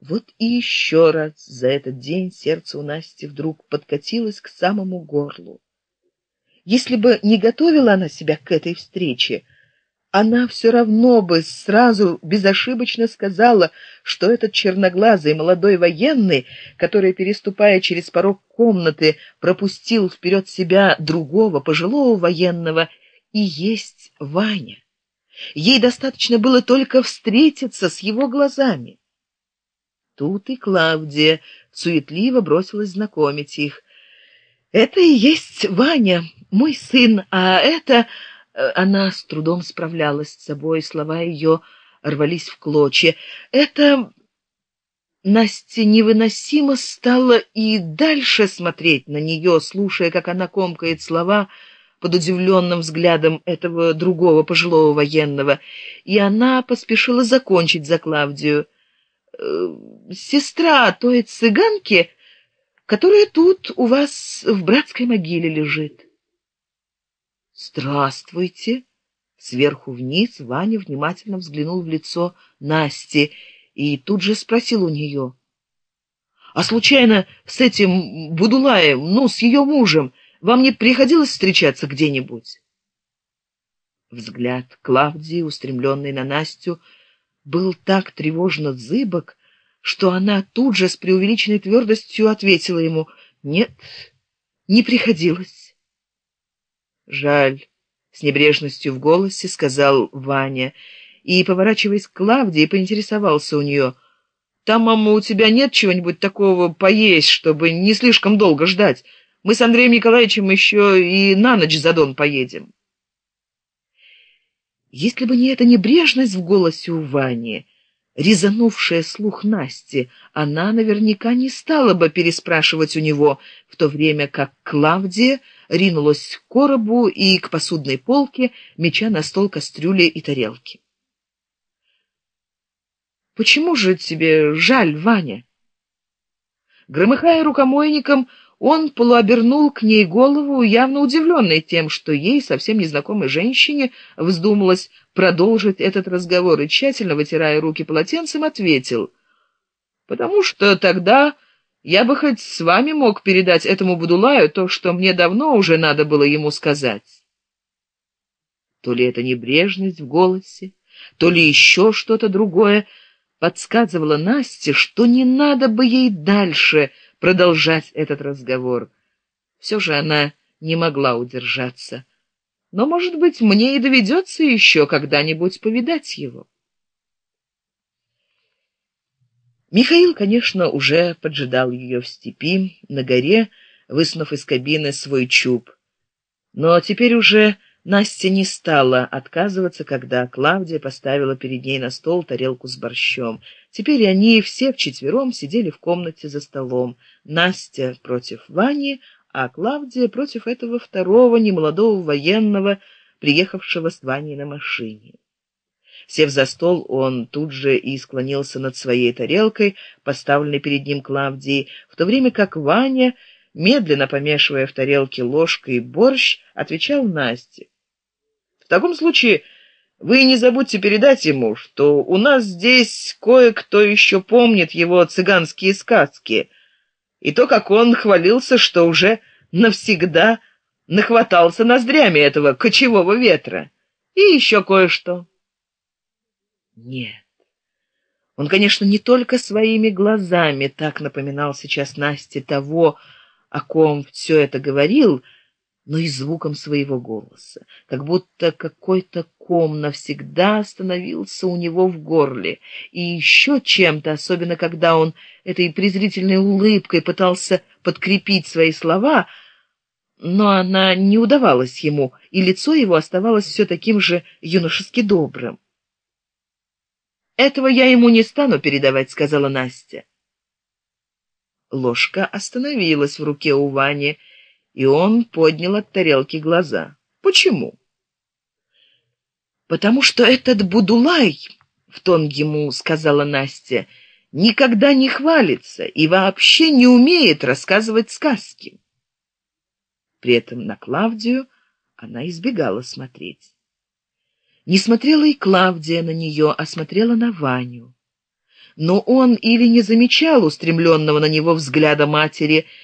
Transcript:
Вот и еще раз за этот день сердце у Насти вдруг подкатилось к самому горлу. Если бы не готовила она себя к этой встрече, она все равно бы сразу безошибочно сказала, что этот черноглазый молодой военный, который, переступая через порог комнаты, пропустил вперед себя другого пожилого военного, и есть Ваня. Ей достаточно было только встретиться с его глазами. Тут и Клавдия суетливо бросилась знакомить их. «Это и есть Ваня, мой сын, а это...» э, Она с трудом справлялась с собой, слова ее рвались в клочья. «Это...» Насте невыносимо стало и дальше смотреть на нее, слушая, как она комкает слова под удивленным взглядом этого другого пожилого военного, и она поспешила закончить за Клавдию. Э, сестра той цыганки, которая тут у вас в братской могиле лежит. Здравствуйте. Сверху вниз Ваня внимательно взглянул в лицо Насти и тут же спросил у нее. А случайно с этим Будулаем, ну, с ее мужем, вам не приходилось встречаться где-нибудь? Взгляд Клавдии, устремленный на Настю, был так тревожно зыбок, что она тут же с преувеличенной твердостью ответила ему «Нет, не приходилось». «Жаль», — с небрежностью в голосе сказал Ваня, и, поворачиваясь к Клавдии, поинтересовался у нее «Там, мама, у тебя нет чего-нибудь такого поесть, чтобы не слишком долго ждать? Мы с Андреем Николаевичем еще и на ночь за Дон поедем». Если бы не эта небрежность в голосе у Вани, резанувшая слух Насти, она наверняка не стала бы переспрашивать у него, в то время как Клавдия ринулась к коробу и к посудной полке, меча на стол кастрюли и тарелки. «Почему же тебе жаль, Ваня?» Громыхая рукомойником, он полуобернул к ней голову, явно удивленный тем, что ей, совсем незнакомой женщине, вздумалось продолжить этот разговор, и, тщательно вытирая руки полотенцем, ответил, «Потому что тогда я бы хоть с вами мог передать этому Будулаю то, что мне давно уже надо было ему сказать». То ли это небрежность в голосе, то ли еще что-то другое подсказывало Насте, что не надо бы ей дальше — продолжать этот разговор. Все же она не могла удержаться. Но, может быть, мне и доведется еще когда-нибудь повидать его. Михаил, конечно, уже поджидал ее в степи, на горе, высунув из кабины свой чуб. Но теперь уже Настя не стала отказываться, когда Клавдия поставила перед ней на стол тарелку с борщом. Теперь они все вчетвером сидели в комнате за столом. Настя против Вани, а Клавдия против этого второго немолодого военного, приехавшего с Ваней на машине. Сев за стол, он тут же и склонился над своей тарелкой, поставленной перед ним Клавдией, в то время как Ваня, медленно помешивая в тарелке ложкой борщ, отвечал Насте. В таком случае вы не забудьте передать ему, что у нас здесь кое-кто еще помнит его цыганские сказки, и то, как он хвалился, что уже навсегда нахватался ноздрями этого кочевого ветра, и еще кое-что. Нет. Он, конечно, не только своими глазами так напоминал сейчас Насте того, о ком все это говорил, — но и звуком своего голоса, как будто какой-то ком навсегда остановился у него в горле, и еще чем-то, особенно когда он этой презрительной улыбкой пытался подкрепить свои слова, но она не удавалась ему, и лицо его оставалось все таким же юношески добрым. «Этого я ему не стану передавать», — сказала Настя. Ложка остановилась в руке у Вани, — и он поднял от тарелки глаза. «Почему?» «Потому что этот Будулай, — в тон ему сказала Настя, — никогда не хвалится и вообще не умеет рассказывать сказки». При этом на Клавдию она избегала смотреть. Не смотрела и Клавдия на нее, а смотрела на Ваню. но он или не замечал устремленного на него взгляда матери